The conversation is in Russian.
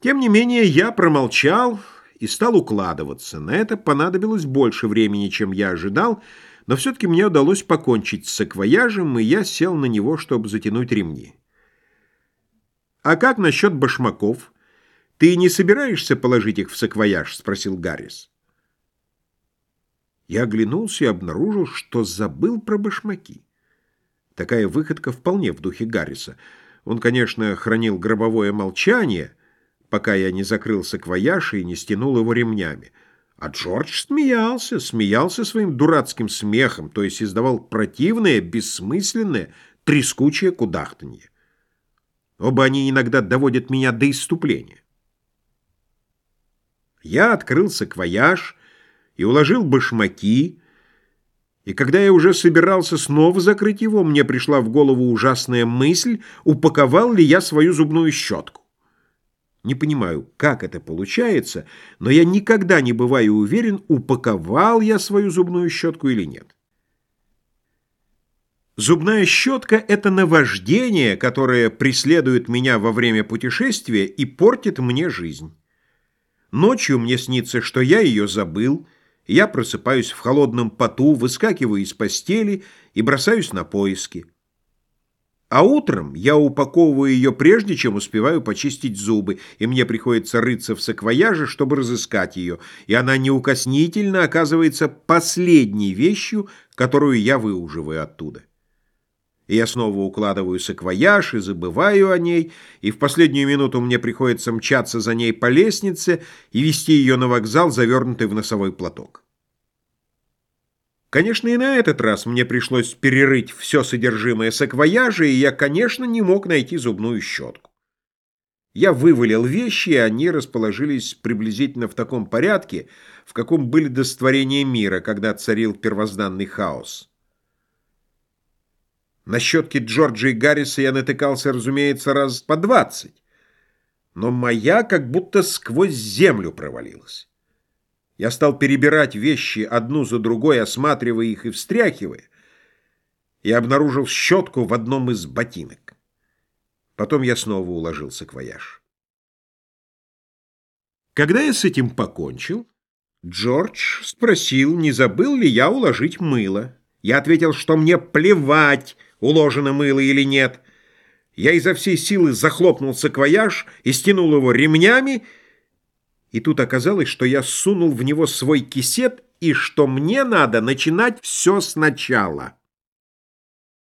Тем не менее, я промолчал и стал укладываться. На это понадобилось больше времени, чем я ожидал, но все-таки мне удалось покончить с саквояжем, и я сел на него, чтобы затянуть ремни. «А как насчет башмаков? Ты не собираешься положить их в саквояж?» — спросил Гаррис. Я оглянулся и обнаружил, что забыл про башмаки. Такая выходка вполне в духе Гарриса. Он, конечно, хранил гробовое молчание, пока я не закрыл саквояж и не стянул его ремнями. А Джордж смеялся, смеялся своим дурацким смехом, то есть издавал противное, бессмысленное, трескучее кудахтанье. Оба они иногда доводят меня до иступления. Я открыл саквояж и уложил башмаки, и когда я уже собирался снова закрыть его, мне пришла в голову ужасная мысль, упаковал ли я свою зубную щетку. Не понимаю, как это получается, но я никогда не бываю уверен, упаковал я свою зубную щетку или нет. Зубная щетка — это наваждение, которое преследует меня во время путешествия и портит мне жизнь. Ночью мне снится, что я ее забыл, я просыпаюсь в холодном поту, выскакиваю из постели и бросаюсь на поиски. А утром я упаковываю ее прежде, чем успеваю почистить зубы, и мне приходится рыться в саквояже, чтобы разыскать ее, и она неукоснительно оказывается последней вещью, которую я выуживаю оттуда. И я снова укладываю саквояж и забываю о ней, и в последнюю минуту мне приходится мчаться за ней по лестнице и вести ее на вокзал, завернутый в носовой платок. Конечно, и на этот раз мне пришлось перерыть все содержимое саквояжа, и я, конечно, не мог найти зубную щетку. Я вывалил вещи, и они расположились приблизительно в таком порядке, в каком были до створения мира, когда царил первозданный хаос. На щетки Джорджа и Гарриса я натыкался, разумеется, раз по двадцать, но моя как будто сквозь землю провалилась. Я стал перебирать вещи одну за другой, осматривая их и встряхивая, и обнаружил щетку в одном из ботинок. Потом я снова уложил саквояж. Когда я с этим покончил, Джордж спросил, не забыл ли я уложить мыло. Я ответил, что мне плевать, уложено мыло или нет. Я изо всей силы захлопнул саквояж и стянул его ремнями, и тут оказалось, что я сунул в него свой кисет и что мне надо начинать все сначала.